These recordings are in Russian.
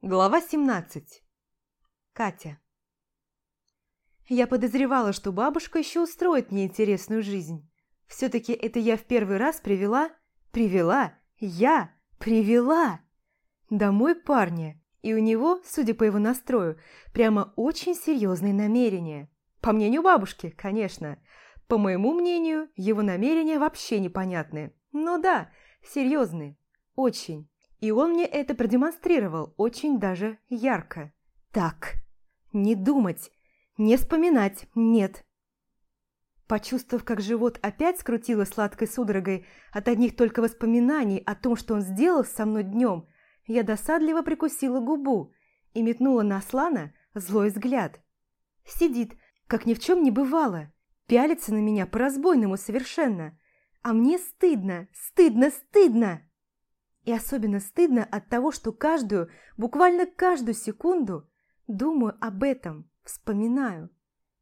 Глава 17. Катя. Я подозревала, что бабушка еще устроит мне интересную жизнь. Все-таки это я в первый раз привела, привела, я привела домой парня. И у него, судя по его настрою, прямо очень серьезные намерения. По мнению бабушки, конечно. По моему мнению, его намерения вообще непонятны. Но да, серьезные. Очень. И он мне это продемонстрировал очень даже ярко. Так, не думать, не вспоминать, нет. Почувствовав, как живот опять скрутило сладкой судорогой от одних только воспоминаний о том, что он сделал со мной днем, я досадливо прикусила губу и метнула на Аслана злой взгляд. Сидит, как ни в чем не бывало, пялится на меня по-разбойному совершенно. А мне стыдно, стыдно, стыдно! И особенно стыдно от того, что каждую, буквально каждую секунду думаю об этом, вспоминаю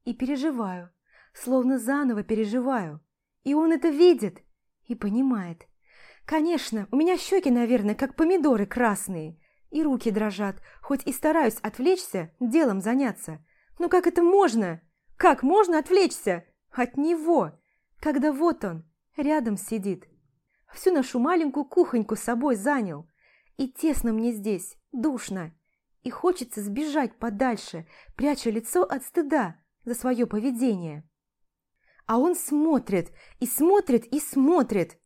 и переживаю, словно заново переживаю. И он это видит и понимает. Конечно, у меня щеки, наверное, как помидоры красные, и руки дрожат, хоть и стараюсь отвлечься, делом заняться. Но как это можно? Как можно отвлечься от него, когда вот он рядом сидит? Всю нашу маленькую кухоньку с собой занял. И тесно мне здесь, душно. И хочется сбежать подальше, пряча лицо от стыда за свое поведение. А он смотрит, и смотрит, и смотрит.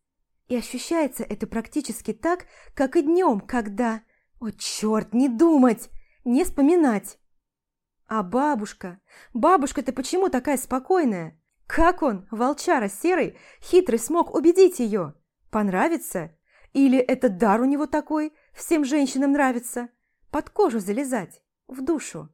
И ощущается это практически так, как и днем, когда... О, черт, не думать, не вспоминать. А бабушка? Бабушка-то почему такая спокойная? Как он, волчара серый, хитрый, смог убедить ее? Понравится? Или этот дар у него такой, всем женщинам нравится? Под кожу залезать, в душу.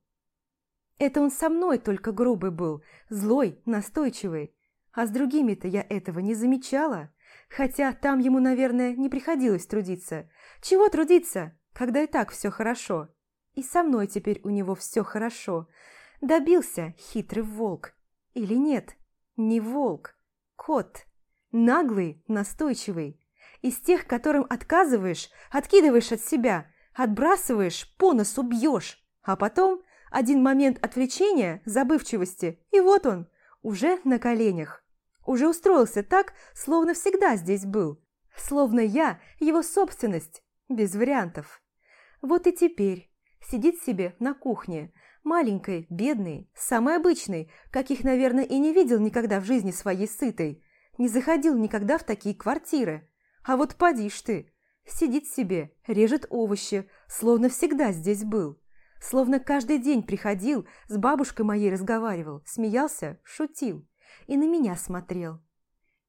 Это он со мной только грубый был, злой, настойчивый. А с другими-то я этого не замечала. Хотя там ему, наверное, не приходилось трудиться. Чего трудиться, когда и так все хорошо? И со мной теперь у него все хорошо. Добился хитрый волк. Или нет, не волк, кот. Наглый, настойчивый. Из тех, которым отказываешь, откидываешь от себя, отбрасываешь, по носу бьешь. А потом один момент отвлечения, забывчивости, и вот он, уже на коленях. Уже устроился так, словно всегда здесь был. Словно я его собственность, без вариантов. Вот и теперь сидит себе на кухне, маленькой, бедной, самой обычной, каких, наверное, и не видел никогда в жизни своей сытой, не заходил никогда в такие квартиры. А вот поди ж ты, сидит себе, режет овощи, словно всегда здесь был. Словно каждый день приходил, с бабушкой моей разговаривал, смеялся, шутил и на меня смотрел.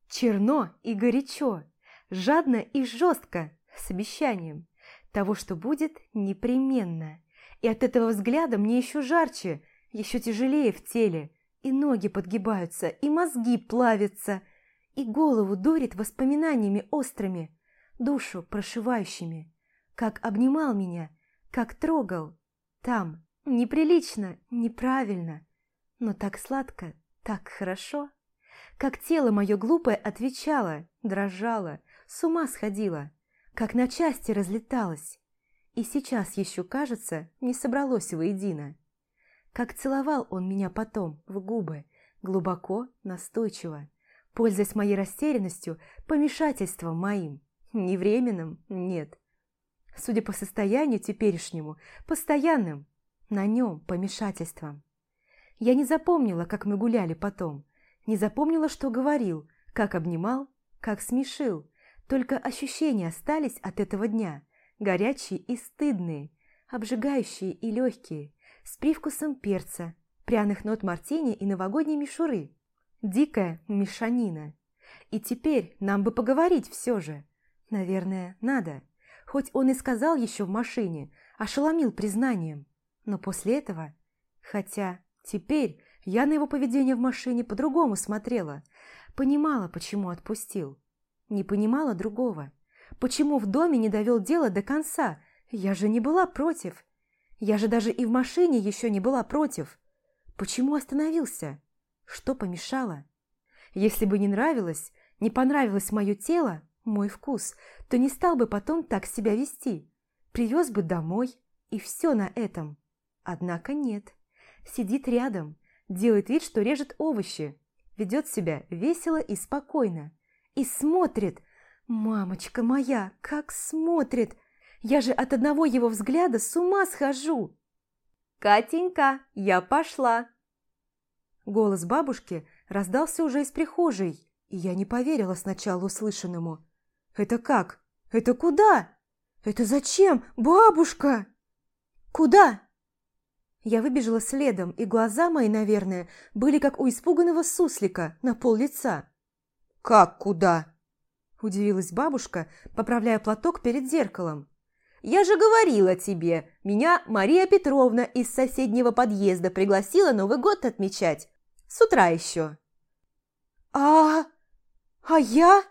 Черно и горячо, жадно и жестко, с обещанием того, что будет непременно. И от этого взгляда мне еще жарче, еще тяжелее в теле, и ноги подгибаются, и мозги плавятся – и голову дурит воспоминаниями острыми, душу прошивающими. Как обнимал меня, как трогал. Там неприлично, неправильно, но так сладко, так хорошо. Как тело мое глупое отвечало, дрожало, с ума сходило, как на части разлеталось. И сейчас еще, кажется, не собралось воедино. Как целовал он меня потом в губы, глубоко, настойчиво, пользуясь моей растерянностью, помешательством моим. Не временным, нет. Судя по состоянию теперешнему, постоянным, на нем помешательством. Я не запомнила, как мы гуляли потом, не запомнила, что говорил, как обнимал, как смешил, только ощущения остались от этого дня, горячие и стыдные, обжигающие и легкие, с привкусом перца, пряных нот мартини и новогодней мишуры. Дикая мешанина. И теперь нам бы поговорить все же. Наверное, надо. Хоть он и сказал еще в машине, ошеломил признанием. Но после этого... Хотя теперь я на его поведение в машине по-другому смотрела. Понимала, почему отпустил. Не понимала другого. Почему в доме не довел дело до конца? Я же не была против. Я же даже и в машине еще не была против. Почему остановился? Что помешало? Если бы не нравилось, не понравилось мое тело, мой вкус, то не стал бы потом так себя вести. Привез бы домой, И все на этом. Однако нет. Сидит рядом, делает вид, что режет овощи, ведет себя весело и спокойно. И смотрит. Мамочка моя, как смотрит! Я же от одного его взгляда с ума схожу. «Катенька, я пошла!» Голос бабушки раздался уже из прихожей, и я не поверила сначала услышанному. «Это как? Это куда? Это зачем, бабушка?» «Куда?» Я выбежала следом, и глаза мои, наверное, были как у испуганного суслика на пол лица. «Как куда?» – удивилась бабушка, поправляя платок перед зеркалом. «Я же говорила тебе, меня Мария Петровна из соседнего подъезда пригласила Новый год отмечать. С утра еще». «А... а я...»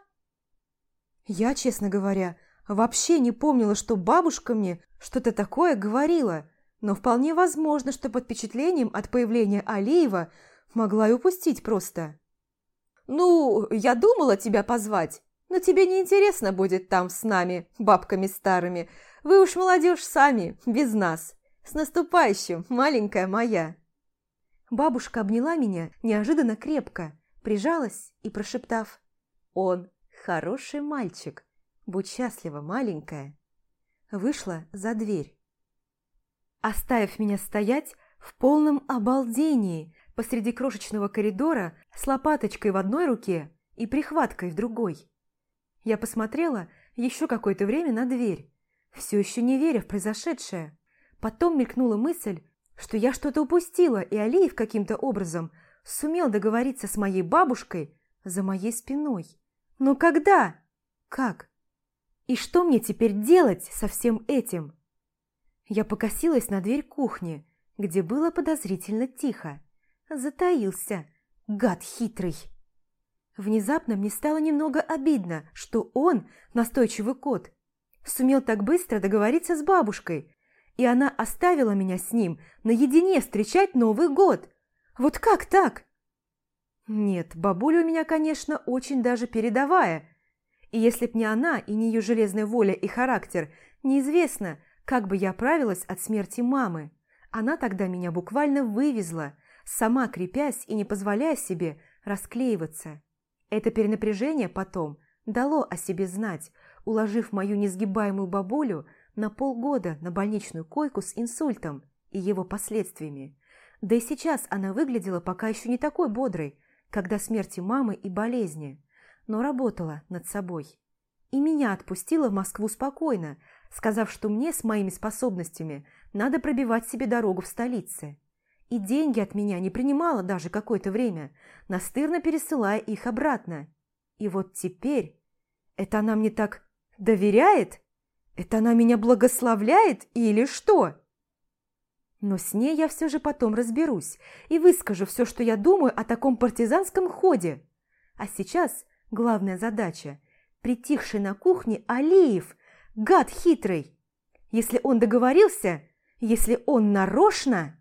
Я, честно говоря, вообще не помнила, что бабушка мне что-то такое говорила, но вполне возможно, что под впечатлением от появления Алиева могла и упустить просто. «Ну, я думала тебя позвать, но тебе не интересно будет там с нами, бабками старыми. Вы уж молодежь сами, без нас. С наступающим, маленькая моя!» Бабушка обняла меня неожиданно крепко, прижалась и прошептав «Он хороший мальчик, будь счастлива, маленькая!» Вышла за дверь. Оставив меня стоять в полном обалдении посреди крошечного коридора с лопаточкой в одной руке и прихваткой в другой. Я посмотрела еще какое-то время на дверь, все еще не веря в произошедшее. Потом мелькнула мысль, что я что-то упустила, и Алиев каким-то образом сумел договориться с моей бабушкой за моей спиной. Но когда? Как? И что мне теперь делать со всем этим? Я покосилась на дверь кухни, где было подозрительно тихо. Затаился, гад хитрый. Внезапно мне стало немного обидно, что он, настойчивый кот, сумел так быстро договориться с бабушкой, и она оставила меня с ним наедине встречать Новый год. Вот как так? Нет, бабуля у меня, конечно, очень даже передовая, и если б не она и не ее железная воля и характер, неизвестно, как бы я оправилась от смерти мамы. Она тогда меня буквально вывезла, сама крепясь и не позволяя себе расклеиваться. Это перенапряжение потом дало о себе знать, уложив мою несгибаемую бабулю на полгода на больничную койку с инсультом и его последствиями. Да и сейчас она выглядела пока еще не такой бодрой, когда смерти мамы и болезни, но работала над собой. И меня отпустила в Москву спокойно, сказав, что мне с моими способностями надо пробивать себе дорогу в столице и деньги от меня не принимала даже какое-то время, настырно пересылая их обратно. И вот теперь это она мне так доверяет? Это она меня благословляет или что? Но с ней я все же потом разберусь и выскажу все, что я думаю о таком партизанском ходе. А сейчас главная задача – притихший на кухне Алиев, гад хитрый. Если он договорился, если он нарочно...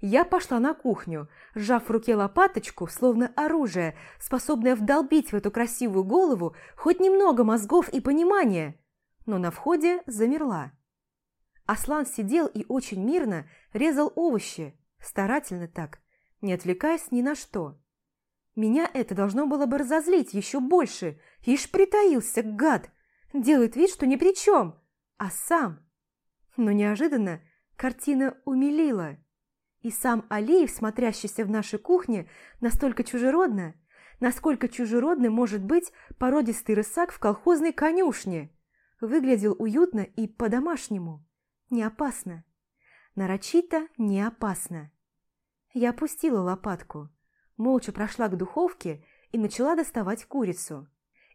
Я пошла на кухню, сжав в руке лопаточку, словно оружие, способное вдолбить в эту красивую голову хоть немного мозгов и понимания, но на входе замерла. Аслан сидел и очень мирно резал овощи, старательно так, не отвлекаясь ни на что. Меня это должно было бы разозлить еще больше, ишь притаился, гад, делает вид, что ни при чем, а сам. Но неожиданно картина умилила – и сам Алиев, смотрящийся в нашей кухне, настолько чужеродно, насколько чужеродный может быть породистый рысак в колхозной конюшне. Выглядел уютно и по-домашнему. Не опасно. Нарочито не опасно. Я опустила лопатку, молча прошла к духовке и начала доставать курицу.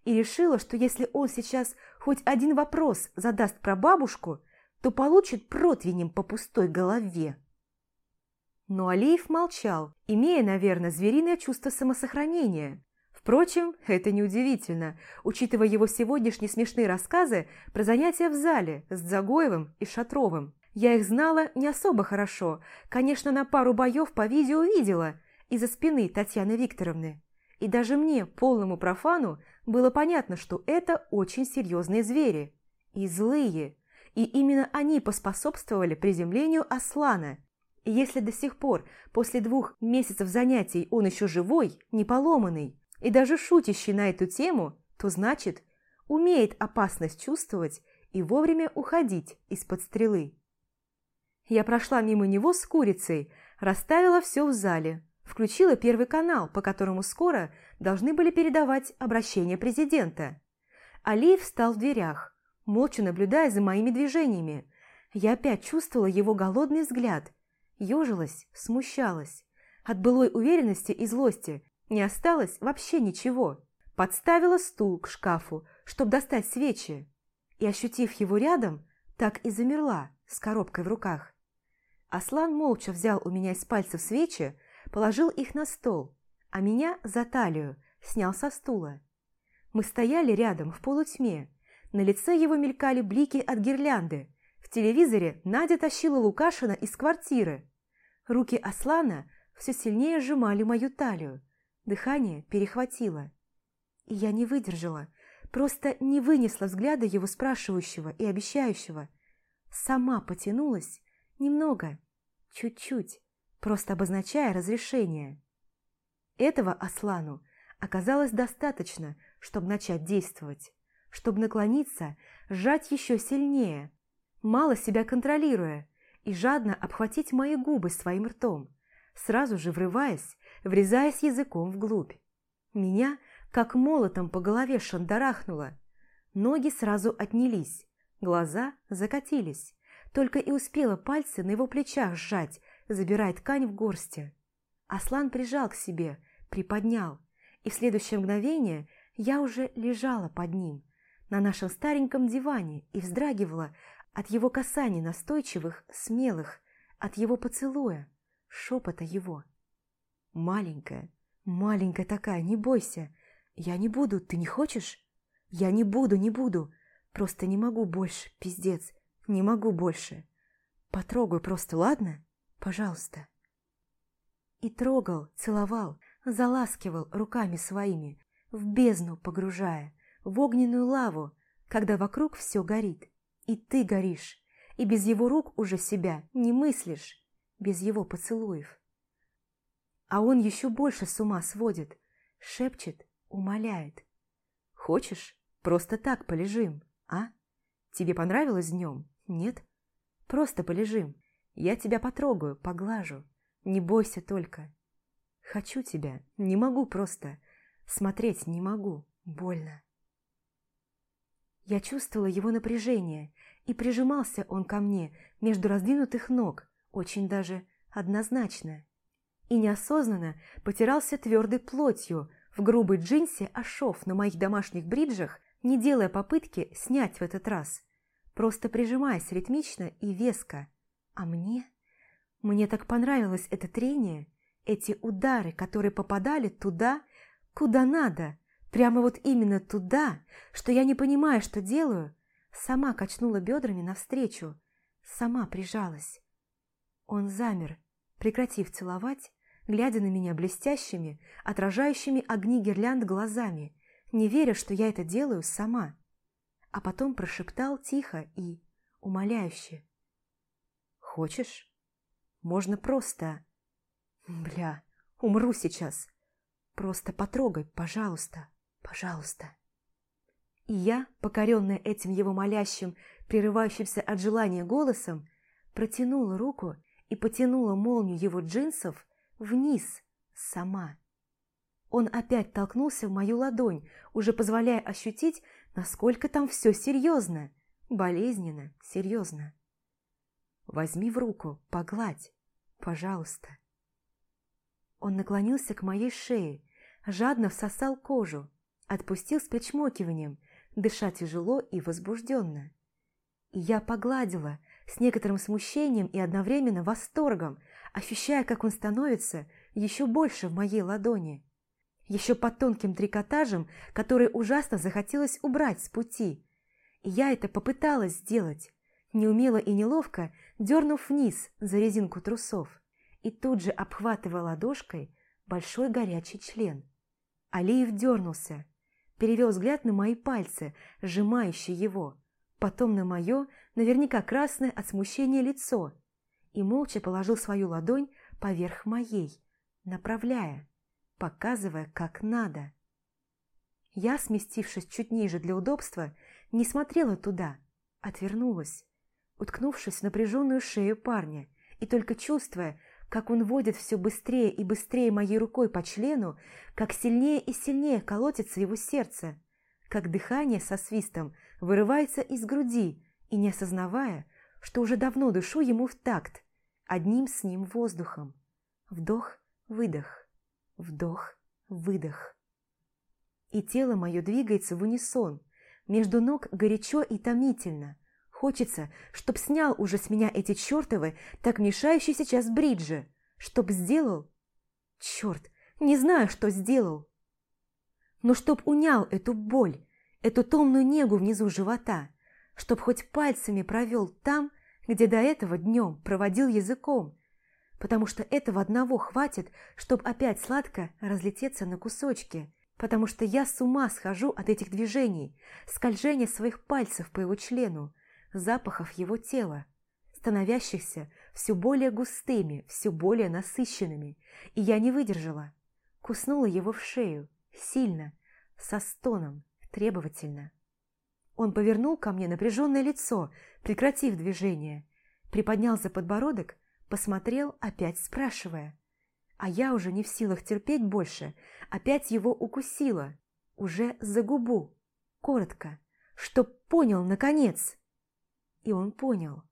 И решила, что если он сейчас хоть один вопрос задаст про бабушку, то получит противнем по пустой голове. Но Алиев молчал, имея, наверное, звериное чувство самосохранения. Впрочем, это неудивительно, учитывая его сегодняшние смешные рассказы про занятия в зале с Загоевым и Шатровым. Я их знала не особо хорошо, конечно, на пару боев по видео видела из-за спины Татьяны Викторовны. И даже мне, полному профану, было понятно, что это очень серьезные звери. И злые. И именно они поспособствовали приземлению Аслана. И если до сих пор, после двух месяцев занятий, он еще живой, не поломанный, и даже шутящий на эту тему, то значит, умеет опасность чувствовать и вовремя уходить из-под стрелы. Я прошла мимо него с курицей, расставила все в зале, включила первый канал, по которому скоро должны были передавать обращение президента. Алиев встал в дверях, молча наблюдая за моими движениями. Я опять чувствовала его голодный взгляд, ежилась, смущалась. От былой уверенности и злости не осталось вообще ничего. Подставила стул к шкафу, чтобы достать свечи, и, ощутив его рядом, так и замерла с коробкой в руках. Аслан молча взял у меня из пальцев свечи, положил их на стол, а меня за талию снял со стула. Мы стояли рядом в полутьме. На лице его мелькали блики от гирлянды. В телевизоре Надя тащила Лукашина из квартиры. Руки Аслана все сильнее сжимали мою талию. Дыхание перехватило. И я не выдержала, просто не вынесла взгляда его спрашивающего и обещающего. Сама потянулась немного, чуть-чуть, просто обозначая разрешение. Этого Аслану оказалось достаточно, чтобы начать действовать, чтобы наклониться, сжать еще сильнее, мало себя контролируя, и жадно обхватить мои губы своим ртом, сразу же врываясь, врезаясь языком вглубь. Меня как молотом по голове шандарахнуло. Ноги сразу отнялись, глаза закатились. Только и успела пальцы на его плечах сжать, забирая ткань в горсти. Аслан прижал к себе, приподнял, и в следующее мгновение я уже лежала под ним, на нашем стареньком диване, и вздрагивала от его касаний настойчивых, смелых, от его поцелуя, шепота его. «Маленькая, маленькая такая, не бойся. Я не буду, ты не хочешь? Я не буду, не буду. Просто не могу больше, пиздец, не могу больше. Потрогай просто, ладно? Пожалуйста». И трогал, целовал, заласкивал руками своими, в бездну погружая, в огненную лаву, когда вокруг все горит. И ты горишь, и без его рук уже себя не мыслишь, без его поцелуев. А он еще больше с ума сводит, шепчет, умоляет. Хочешь, просто так полежим, а? Тебе понравилось днем? Нет? Просто полежим. Я тебя потрогаю, поглажу. Не бойся только. Хочу тебя, не могу просто. Смотреть не могу, больно. Я чувствовала его напряжение, и прижимался он ко мне между раздвинутых ног, очень даже однозначно. И неосознанно потирался твердой плотью в грубой джинсе а шов на моих домашних бриджах, не делая попытки снять в этот раз, просто прижимаясь ритмично и веско. А мне? Мне так понравилось это трение, эти удары, которые попадали туда, куда надо, прямо вот именно туда, что я не понимаю, что делаю, сама качнула бедрами навстречу, сама прижалась. Он замер, прекратив целовать, глядя на меня блестящими, отражающими огни гирлянд глазами, не веря, что я это делаю сама. А потом прошептал тихо и умоляюще. «Хочешь? Можно просто...» Бля, умру сейчас. Просто потрогай, пожалуйста, пожалуйста. И я, покоренная этим его молящим, прерывающимся от желания голосом, протянула руку и потянула молнию его джинсов вниз сама. Он опять толкнулся в мою ладонь, уже позволяя ощутить, насколько там все серьезно, болезненно, серьезно. Возьми в руку, погладь, пожалуйста. Он наклонился к моей шее, жадно всосал кожу, отпустил с причмокиванием, дыша тяжело и возбужденно. И я погладила, с некоторым смущением и одновременно восторгом, ощущая, как он становится еще больше в моей ладони. Еще под тонким трикотажем, который ужасно захотелось убрать с пути. И я это попыталась сделать, неумело и неловко дернув вниз за резинку трусов и тут же обхватывая ладошкой большой горячий член. Алиев дернулся, перевел взгляд на мои пальцы, сжимающие его, потом на мое, наверняка красное от смущения лицо, и молча положил свою ладонь поверх моей, направляя, показывая, как надо. Я, сместившись чуть ниже для удобства, не смотрела туда, отвернулась, уткнувшись в напряженную шею парня, и только чувствуя, как он водит все быстрее и быстрее моей рукой по члену, как сильнее и сильнее колотится его сердце, как дыхание со свистом вырывается из груди, и не осознавая, что уже давно дышу ему в такт, одним с ним воздухом. Вдох-выдох, вдох-выдох. И тело мое двигается в унисон, между ног горячо и томительно. Хочется, чтоб снял уже с меня эти чертовы, так мешающие сейчас бриджи, чтоб сделал... Черт, не знаю, что сделал. Но чтоб унял эту боль, эту томную негу внизу живота, чтоб хоть пальцами провел там, где до этого днем проводил языком, потому что этого одного хватит, чтоб опять сладко разлететься на кусочки, потому что я с ума схожу от этих движений, скольжения своих пальцев по его члену, запахов его тела, становящихся все более густыми, все более насыщенными, и я не выдержала. Куснула его в шею, сильно, со стоном, требовательно. Он повернул ко мне напряженное лицо, прекратив движение, приподнял за подбородок, посмотрел, опять спрашивая. А я уже не в силах терпеть больше, опять его укусила, уже за губу, коротко, чтоб понял, наконец. И он понял.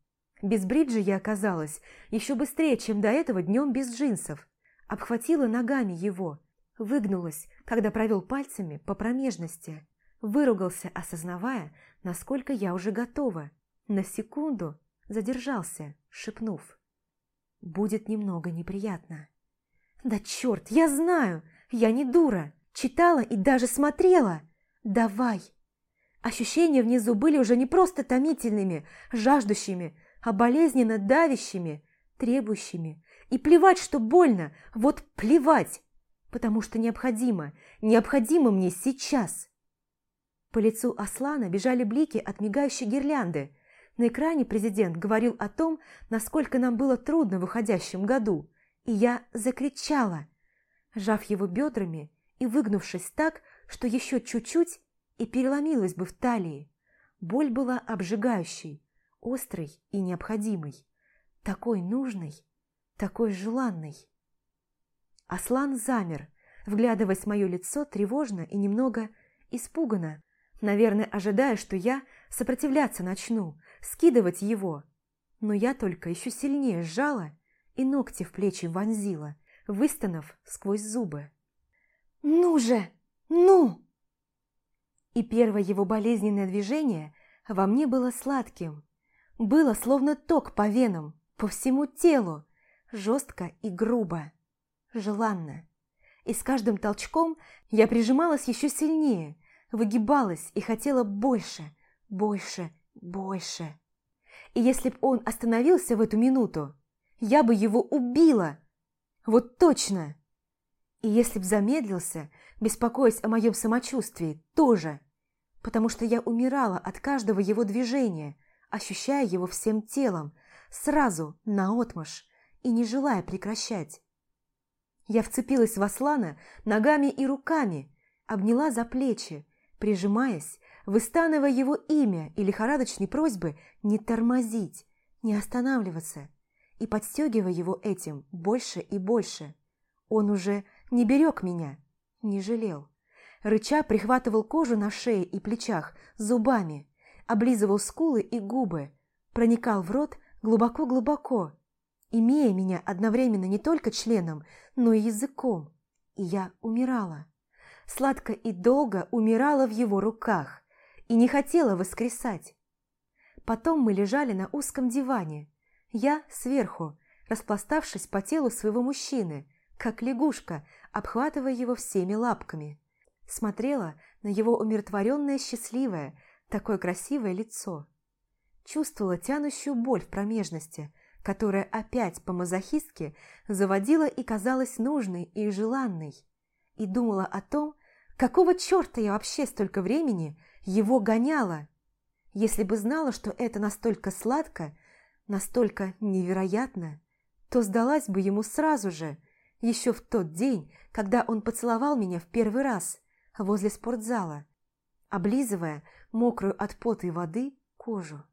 Без бриджа я оказалась еще быстрее, чем до этого днем без джинсов. Обхватила ногами его, выгнулась, когда провел пальцами по промежности. Выругался, осознавая, насколько я уже готова. На секунду задержался, шепнув. «Будет немного неприятно». «Да черт, я знаю! Я не дура! Читала и даже смотрела! Давай!» Ощущения внизу были уже не просто томительными, жаждущими, а болезненно давящими, требующими. И плевать, что больно, вот плевать, потому что необходимо, необходимо мне сейчас. По лицу Аслана бежали блики от мигающей гирлянды. На экране президент говорил о том, насколько нам было трудно в уходящем году, и я закричала, сжав его бедрами и выгнувшись так, что еще чуть-чуть и переломилась бы в талии. Боль была обжигающей, острой и необходимой, такой нужной, такой желанной. Аслан замер, вглядываясь в мое лицо тревожно и немного испуганно, наверное, ожидая, что я сопротивляться начну, скидывать его. Но я только еще сильнее сжала и ногти в плечи вонзила, выстанов сквозь зубы. «Ну же! Ну!» И первое его болезненное движение во мне было сладким. Было словно ток по венам, по всему телу, жестко и грубо, желанно. И с каждым толчком я прижималась еще сильнее, выгибалась и хотела больше, больше, больше. И если б он остановился в эту минуту, я бы его убила. Вот точно. И если б замедлился, беспокоясь о моем самочувствии, тоже. Потому что я умирала от каждого его движения, ощущая его всем телом, сразу, наотмашь, и не желая прекращать. Я вцепилась в Аслана ногами и руками, обняла за плечи, прижимаясь, выстанывая его имя и лихорадочной просьбы не тормозить, не останавливаться, и подстегивая его этим больше и больше. Он уже не берег меня, не жалел. Рыча прихватывал кожу на шее и плечах зубами, облизывал скулы и губы, проникал в рот глубоко-глубоко, имея меня одновременно не только членом, но и языком. И я умирала. Сладко и долго умирала в его руках и не хотела воскресать. Потом мы лежали на узком диване, я сверху, распластавшись по телу своего мужчины, как лягушка, обхватывая его всеми лапками. Смотрела на его умиротворенное счастливое, такое красивое лицо. Чувствовала тянущую боль в промежности, которая опять по-мазохистски заводила и казалась нужной и желанной. И думала о том, какого черта я вообще столько времени его гоняла. Если бы знала, что это настолько сладко, настолько невероятно, то сдалась бы ему сразу же, еще в тот день, когда он поцеловал меня в первый раз возле спортзала, облизывая мокрую от пота и воды кожу.